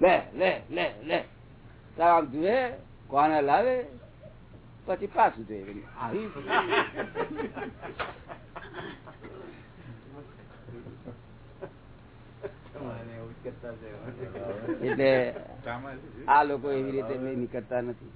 લે લે લે લે. તાર આમ જુએ કોને લાવે? પછી પાછું જોઈએ. આવી. એટલે આ લોકો એવી રીતે નીકળતા નથી.